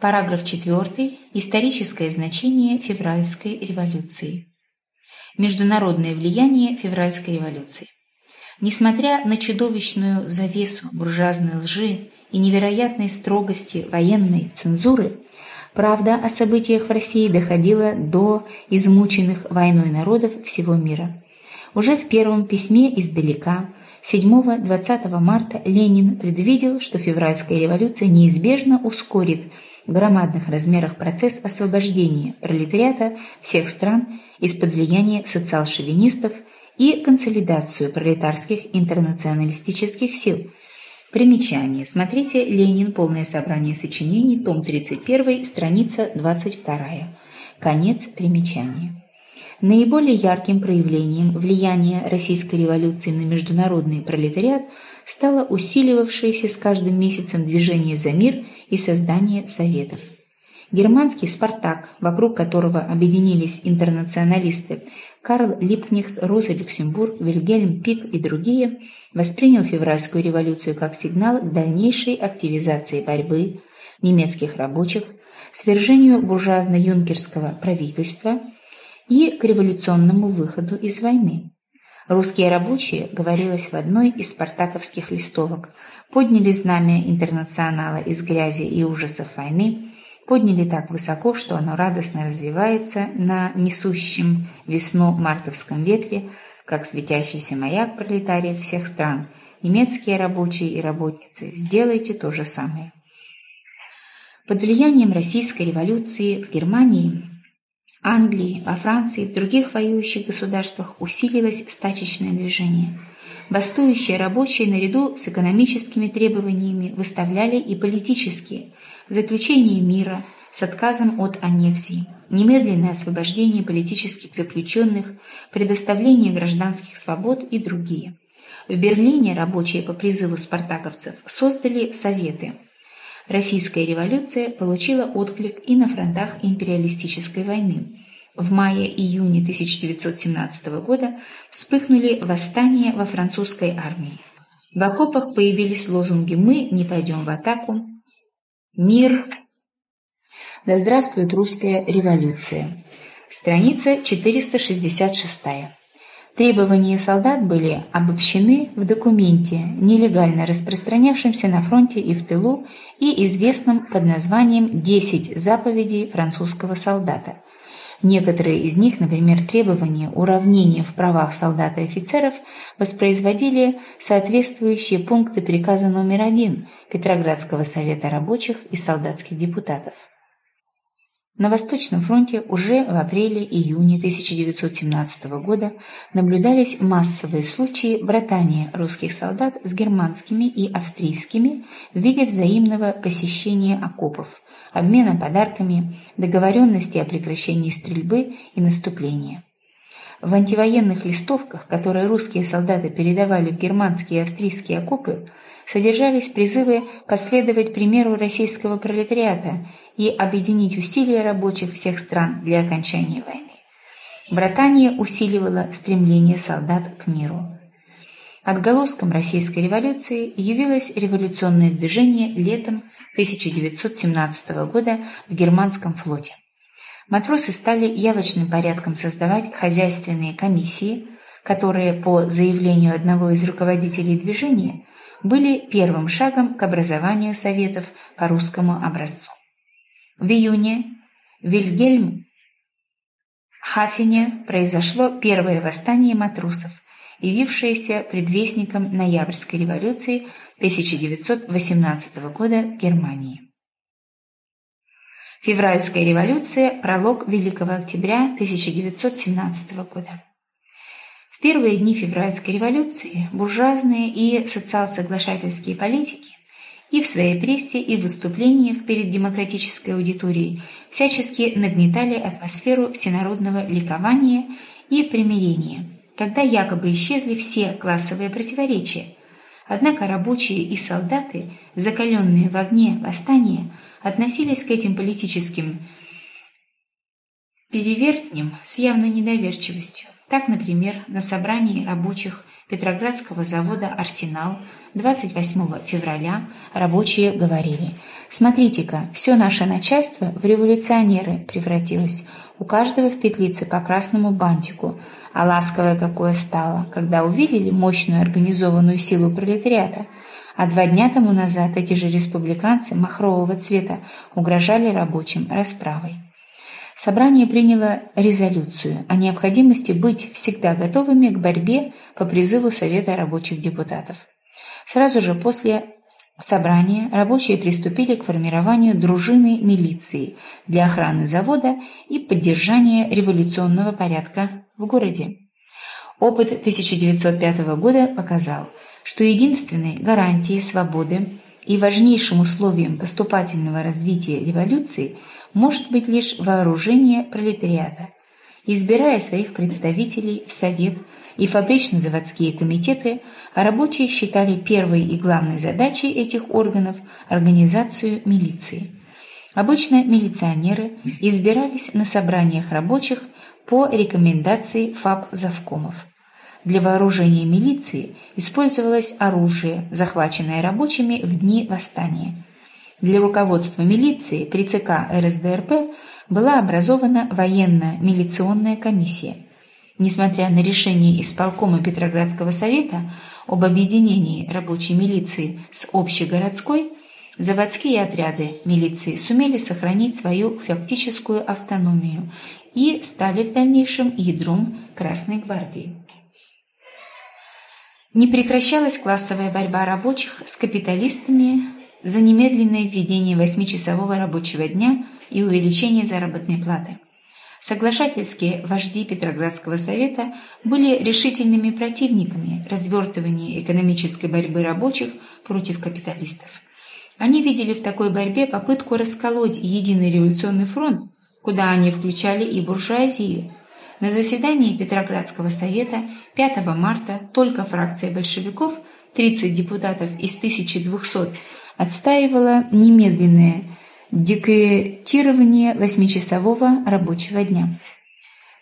Параграф 4. Историческое значение февральской революции. Международное влияние февральской революции. Несмотря на чудовищную завесу буржуазной лжи и невероятной строгости военной цензуры, правда о событиях в России доходила до измученных войной народов всего мира. Уже в первом письме издалека 7-20 марта Ленин предвидел, что февральская революция неизбежно ускорит громадных размерах процесс освобождения пролетариата всех стран из-под влияния социал-шовинистов и консолидацию пролетарских интернационалистических сил. Примечание. Смотрите «Ленин. Полное собрание сочинений», том 31, страница 22. Конец примечания. Наиболее ярким проявлением влияния российской революции на международный пролетариат стало усиливавшееся с каждым месяцем движение за мир и создание советов. Германский «Спартак», вокруг которого объединились интернационалисты Карл Липкнехт, Роза Люксембург, Вильгельм Пик и другие, воспринял февральскую революцию как сигнал к дальнейшей активизации борьбы немецких рабочих, свержению буржуазно-юнкерского правительства и к революционному выходу из войны. Русские рабочие, говорилось в одной из спартаковских листовок, подняли знамя интернационала из грязи и ужасов войны, подняли так высоко, что оно радостно развивается на несущем весну мартовском ветре, как светящийся маяк пролетариев всех стран. Немецкие рабочие и работницы, сделайте то же самое. Под влиянием российской революции в Германии, Англии, во Франции и в других воюющих государствах усилилось стачечное движение – Бастующие рабочие наряду с экономическими требованиями выставляли и политические – заключение мира с отказом от аннексии, немедленное освобождение политических заключенных, предоставление гражданских свобод и другие. В Берлине рабочие по призыву спартаковцев создали советы. Российская революция получила отклик и на фронтах империалистической войны – в мае-июне 1917 года вспыхнули восстания во французской армии. В окопах появились лозунги «Мы не пойдем в атаку», «Мир», «Да здравствует русская революция». Страница 466. Требования солдат были обобщены в документе, нелегально распространявшемся на фронте и в тылу и известном под названием «10 заповедей французского солдата», Некоторые из них, например, требования уравнения в правах солдат и офицеров, воспроизводили соответствующие пункты приказа номер один Петроградского совета рабочих и солдатских депутатов. На Восточном фронте уже в апреле-июне 1917 года наблюдались массовые случаи братания русских солдат с германскими и австрийскими в виде взаимного посещения окопов, обмена подарками, договоренности о прекращении стрельбы и наступления. В антивоенных листовках, которые русские солдаты передавали в германские и австрийские окопы, содержались призывы последовать примеру российского пролетариата и объединить усилия рабочих всех стран для окончания войны. Братание усиливало стремление солдат к миру. Отголоском российской революции явилось революционное движение летом 1917 года в германском флоте. Матросы стали явочным порядком создавать хозяйственные комиссии, которые, по заявлению одного из руководителей движения, были первым шагом к образованию советов по русскому образцу. В июне в Вильгельм Хафене произошло первое восстание матросов, явившееся предвестником Ноябрьской революции 1918 года в Германии. Февральская революция – пролог Великого Октября 1917 года. В первые дни февральской революции буржуазные и социал-соглашательские политики и в своей прессе, и в выступлениях перед демократической аудиторией всячески нагнетали атмосферу всенародного ликования и примирения, когда якобы исчезли все классовые противоречия, Однако рабочие и солдаты, закаленные в огне восстания, относились к этим политическим перевертням с явной недоверчивостью. Так, например, на собрании рабочих Петроградского завода «Арсенал» 28 февраля рабочие говорили «Смотрите-ка, все наше начальство в революционеры превратилось, у каждого в петлице по красному бантику, а ласковое какое стало, когда увидели мощную организованную силу пролетариата». А два дня тому назад эти же республиканцы махрового цвета угрожали рабочим расправой. Собрание приняло резолюцию о необходимости быть всегда готовыми к борьбе по призыву Совета рабочих депутатов. Сразу же после собрания рабочие приступили к формированию дружины милиции для охраны завода и поддержания революционного порядка в городе. Опыт 1905 года показал, что единственной гарантией свободы и важнейшим условием поступательного развития революции – может быть лишь вооружение пролетариата. Избирая своих представителей в Совет и фабрично-заводские комитеты, рабочие считали первой и главной задачей этих органов организацию милиции. Обычно милиционеры избирались на собраниях рабочих по рекомендации фаб-завкомов. Для вооружения милиции использовалось оружие, захваченное рабочими в дни восстания – для руководства милиции при ЦК РСДРП была образована военно-милиционная комиссия. Несмотря на решение исполкома Петроградского совета об объединении рабочей милиции с общегородской, заводские отряды милиции сумели сохранить свою фактическую автономию и стали в дальнейшем ядром Красной гвардии. Не прекращалась классовая борьба рабочих с капиталистами за немедленное введение восьмичасового рабочего дня и увеличение заработной платы. Соглашательские вожди Петроградского совета были решительными противниками развертывания экономической борьбы рабочих против капиталистов. Они видели в такой борьбе попытку расколоть единый революционный фронт, куда они включали и буржуазию. На заседании Петроградского совета 5 марта только фракция большевиков, 30 депутатов из 1200 отстаивала немедленное декретирование восьмичасового рабочего дня.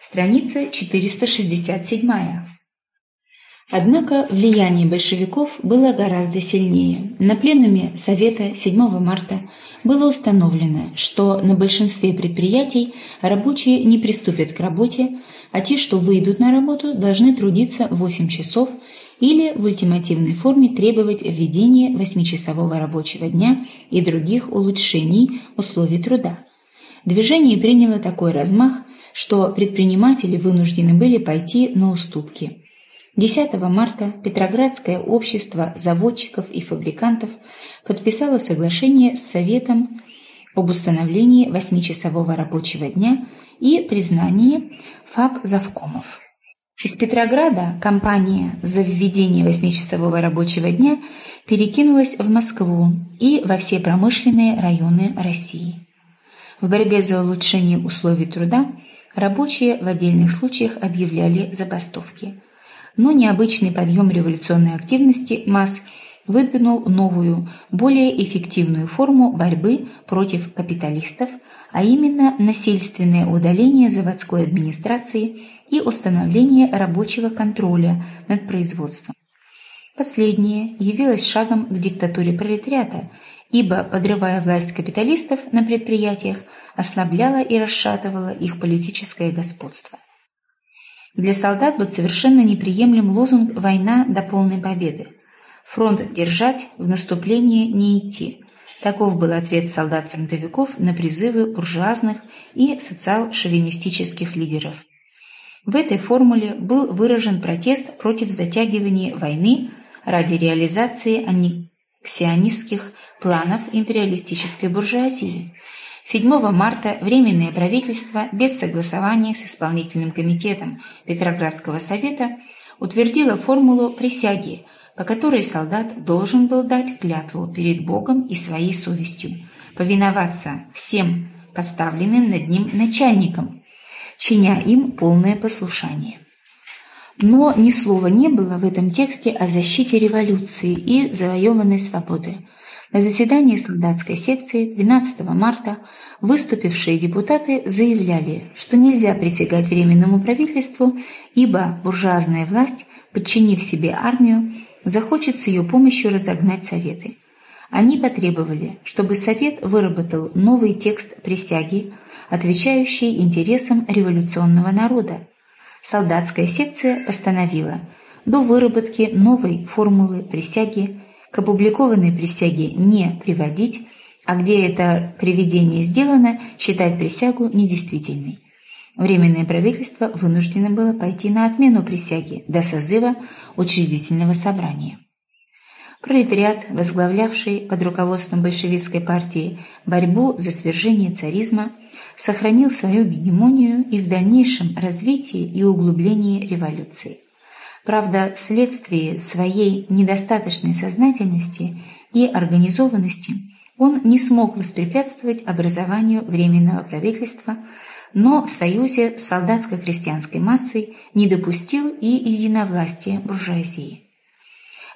Страница 467. Однако влияние большевиков было гораздо сильнее. На пленуме Совета 7 марта было установлено, что на большинстве предприятий рабочие не приступят к работе, а те, что выйдут на работу, должны трудиться 8 часов или в ультимативной форме требовать введения восьмичасового рабочего дня и других улучшений условий труда. Движение приняло такой размах, что предприниматели вынуждены были пойти на уступки. 10 марта Петроградское общество заводчиков и фабрикантов подписало соглашение с Советом об установлении восьмичасового рабочего дня и признании фаб-завкомов. Из Петрограда компания за введение восьмичасового рабочего дня перекинулась в Москву и во все промышленные районы России. В борьбе за улучшение условий труда рабочие в отдельных случаях объявляли забастовки. Но необычный подъем революционной активности масс выдвинул новую, более эффективную форму борьбы против капиталистов, а именно насильственное удаление заводской администрации – и установление рабочего контроля над производством. Последнее явилось шагом к диктатуре пролетариата, ибо, подрывая власть капиталистов на предприятиях, ослабляла и расшатывала их политическое господство. Для солдат был совершенно неприемлем лозунг «война до полной победы». Фронт держать, в наступление не идти. Таков был ответ солдат-фронтовиков на призывы буржуазных и социал-шовинистических лидеров. В этой формуле был выражен протест против затягивания войны ради реализации аннексионистских планов империалистической буржуазии. 7 марта Временное правительство без согласования с исполнительным комитетом Петроградского совета утвердило формулу присяги, по которой солдат должен был дать клятву перед Богом и своей совестью, повиноваться всем поставленным над ним начальникам, чиня им полное послушание. Но ни слова не было в этом тексте о защите революции и завоеванной свободы. На заседании солдатской секции 12 марта выступившие депутаты заявляли, что нельзя присягать Временному правительству, ибо буржуазная власть, подчинив себе армию, захочет с ее помощью разогнать советы. Они потребовали, чтобы Совет выработал новый текст присяги, отвечающий интересам революционного народа. Солдатская секция постановила до выработки новой формулы присяги к опубликованной присяге не приводить, а где это приведение сделано, считать присягу недействительной. Временное правительство вынуждено было пойти на отмену присяги до созыва учредительного собрания. Пролетариат, возглавлявший под руководством большевистской партии борьбу за свержение царизма, сохранил свою гегемонию и в дальнейшем развитии и углублении революции. Правда, вследствие своей недостаточной сознательности и организованности он не смог воспрепятствовать образованию Временного правительства, но в союзе с солдатско-крестьянской массой не допустил и единовластия буржуазии.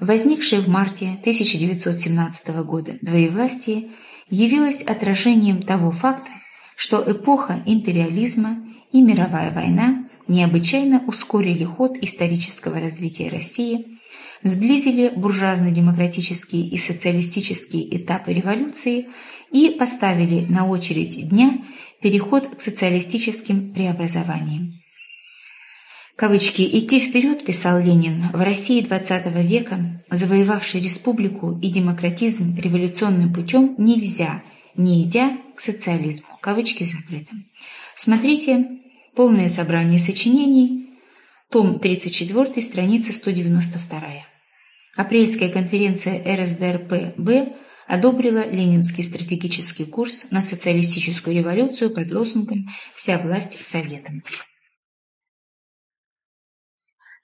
Возникшее в марте 1917 года двоевластие явилось отражением того факта, что эпоха империализма и мировая война необычайно ускорили ход исторического развития России, сблизили буржуазно-демократические и социалистические этапы революции и поставили на очередь дня переход к социалистическим преобразованиям. Кавычки «идти вперед», писал Ленин, в России XX века, завоевавшей республику и демократизм революционным путем, нельзя, не идя к социализму. Кавычки закрыты. Смотрите Полное собрание сочинений, том 34, страница 192. Апрельская конференция РСДРП-Б одобрила ленинский стратегический курс на социалистическую революцию под лозунгом «Вся власть Советам».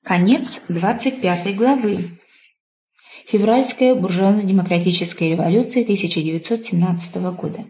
Конец 25 главы. Февральская буржуазно-демократическая революция 1917 года.